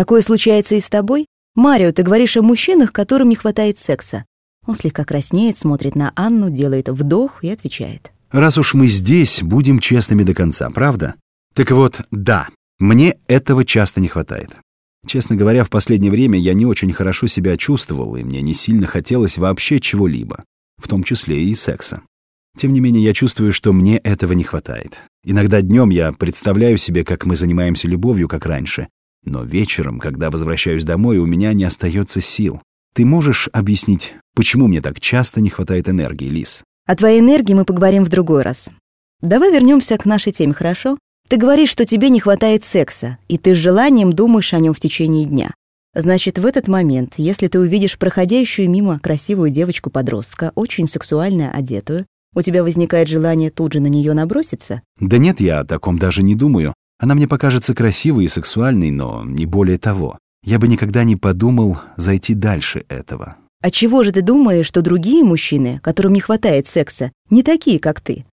Такое случается и с тобой? Марио, ты говоришь о мужчинах, которым не хватает секса. Он слегка краснеет, смотрит на Анну, делает вдох и отвечает. Раз уж мы здесь, будем честными до конца, правда? Так вот, да, мне этого часто не хватает. Честно говоря, в последнее время я не очень хорошо себя чувствовал, и мне не сильно хотелось вообще чего-либо, в том числе и секса. Тем не менее, я чувствую, что мне этого не хватает. Иногда днем я представляю себе, как мы занимаемся любовью, как раньше, но вечером, когда возвращаюсь домой, у меня не остается сил. Ты можешь объяснить, почему мне так часто не хватает энергии, Лис? О твоей энергии мы поговорим в другой раз. Давай вернемся к нашей теме, хорошо? Ты говоришь, что тебе не хватает секса, и ты с желанием думаешь о нем в течение дня. Значит, в этот момент, если ты увидишь проходящую мимо красивую девочку-подростка, очень сексуально одетую, у тебя возникает желание тут же на нее наброситься? Да нет, я о таком даже не думаю. Она мне покажется красивой и сексуальной, но не более того. Я бы никогда не подумал зайти дальше этого. А чего же ты думаешь, что другие мужчины, которым не хватает секса, не такие, как ты?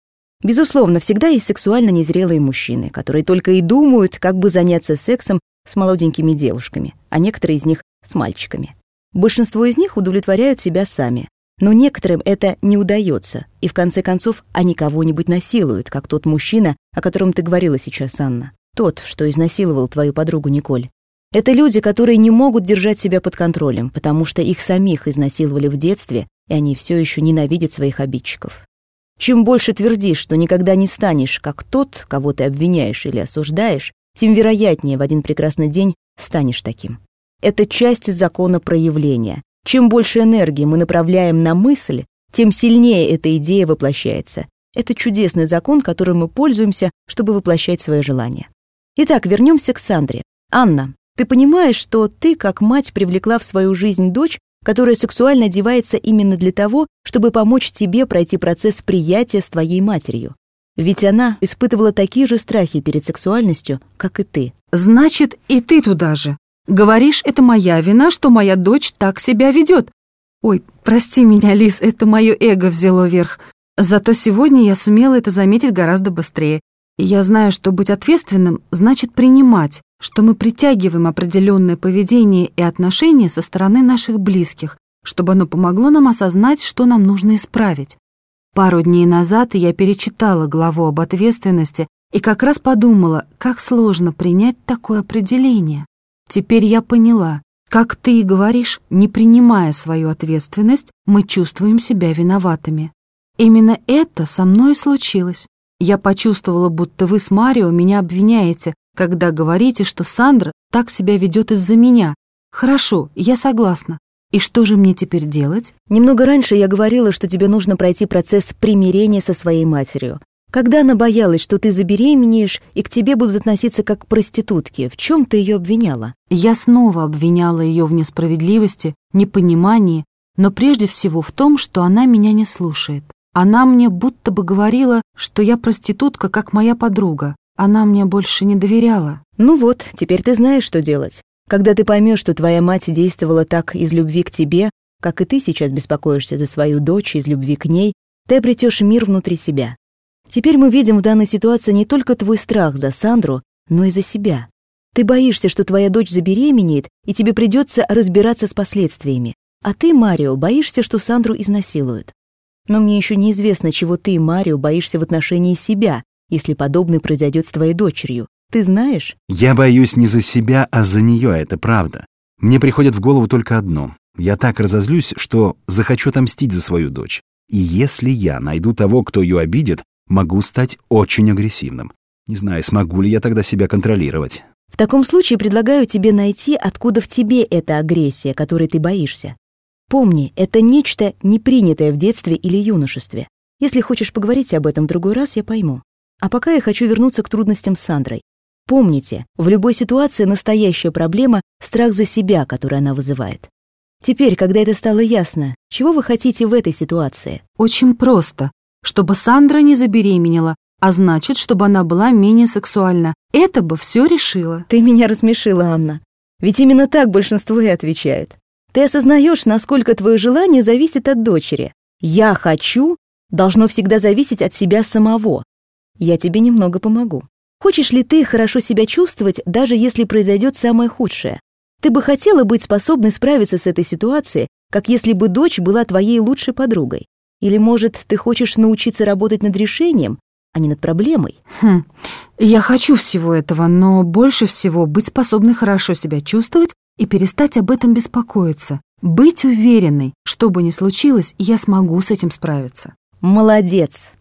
Безусловно, всегда есть сексуально незрелые мужчины, которые только и думают, как бы заняться сексом с молоденькими девушками, а некоторые из них с мальчиками. Большинство из них удовлетворяют себя сами, но некоторым это не удается, и в конце концов они кого-нибудь насилуют, как тот мужчина, о котором ты говорила сейчас, Анна. Тот, что изнасиловал твою подругу Николь. Это люди, которые не могут держать себя под контролем, потому что их самих изнасиловали в детстве, и они все еще ненавидят своих обидчиков. Чем больше твердишь, что никогда не станешь как тот, кого ты обвиняешь или осуждаешь, тем вероятнее в один прекрасный день станешь таким. Это часть закона проявления, чем больше энергии мы направляем на мысль, тем сильнее эта идея воплощается. Это чудесный закон, которым мы пользуемся, чтобы воплощать свои желания. Итак, вернемся к Сандре. Анна, ты понимаешь, что ты, как мать, привлекла в свою жизнь дочь, которая сексуально одевается именно для того, чтобы помочь тебе пройти процесс приятия с твоей матерью. Ведь она испытывала такие же страхи перед сексуальностью, как и ты. Значит, и ты туда же. Говоришь, это моя вина, что моя дочь так себя ведет. Ой, прости меня, Лис, это мое эго взяло верх. Зато сегодня я сумела это заметить гораздо быстрее. Я знаю, что быть ответственным значит принимать, что мы притягиваем определенное поведение и отношения со стороны наших близких, чтобы оно помогло нам осознать, что нам нужно исправить. Пару дней назад я перечитала главу об ответственности и как раз подумала, как сложно принять такое определение. Теперь я поняла, как ты и говоришь, не принимая свою ответственность, мы чувствуем себя виноватыми. Именно это со мной случилось. Я почувствовала, будто вы с Марио меня обвиняете, когда говорите, что Сандра так себя ведет из-за меня. Хорошо, я согласна. И что же мне теперь делать? Немного раньше я говорила, что тебе нужно пройти процесс примирения со своей матерью. Когда она боялась, что ты забеременеешь, и к тебе будут относиться как к проститутке, в чем ты ее обвиняла? Я снова обвиняла ее в несправедливости, непонимании, но прежде всего в том, что она меня не слушает. Она мне будто бы говорила, что я проститутка, как моя подруга. Она мне больше не доверяла. Ну вот, теперь ты знаешь, что делать. Когда ты поймешь, что твоя мать действовала так из любви к тебе, как и ты сейчас беспокоишься за свою дочь из любви к ней, ты обретешь мир внутри себя. Теперь мы видим в данной ситуации не только твой страх за Сандру, но и за себя. Ты боишься, что твоя дочь забеременеет, и тебе придется разбираться с последствиями. А ты, Марио, боишься, что Сандру изнасилуют. Но мне еще неизвестно, чего ты, Марио, боишься в отношении себя, если подобное произойдет с твоей дочерью. Ты знаешь? Я боюсь не за себя, а за нее, это правда. Мне приходит в голову только одно. Я так разозлюсь, что захочу отомстить за свою дочь. И если я найду того, кто ее обидит, могу стать очень агрессивным. Не знаю, смогу ли я тогда себя контролировать. В таком случае предлагаю тебе найти, откуда в тебе эта агрессия, которой ты боишься. Помни, это нечто не принятое в детстве или юношестве. Если хочешь поговорить об этом в другой раз, я пойму. А пока я хочу вернуться к трудностям с Сандрой. Помните, в любой ситуации настоящая проблема — страх за себя, который она вызывает. Теперь, когда это стало ясно, чего вы хотите в этой ситуации? Очень просто чтобы Сандра не забеременела, а значит, чтобы она была менее сексуальна. Это бы все решило. Ты меня рассмешила, Анна. Ведь именно так большинство и отвечает. Ты осознаешь, насколько твое желание зависит от дочери. «Я хочу» должно всегда зависеть от себя самого. Я тебе немного помогу. Хочешь ли ты хорошо себя чувствовать, даже если произойдет самое худшее? Ты бы хотела быть способной справиться с этой ситуацией, как если бы дочь была твоей лучшей подругой? Или, может, ты хочешь научиться работать над решением, а не над проблемой? Хм, я хочу всего этого, но больше всего быть способной хорошо себя чувствовать и перестать об этом беспокоиться. Быть уверенной, что бы ни случилось, я смогу с этим справиться. Молодец!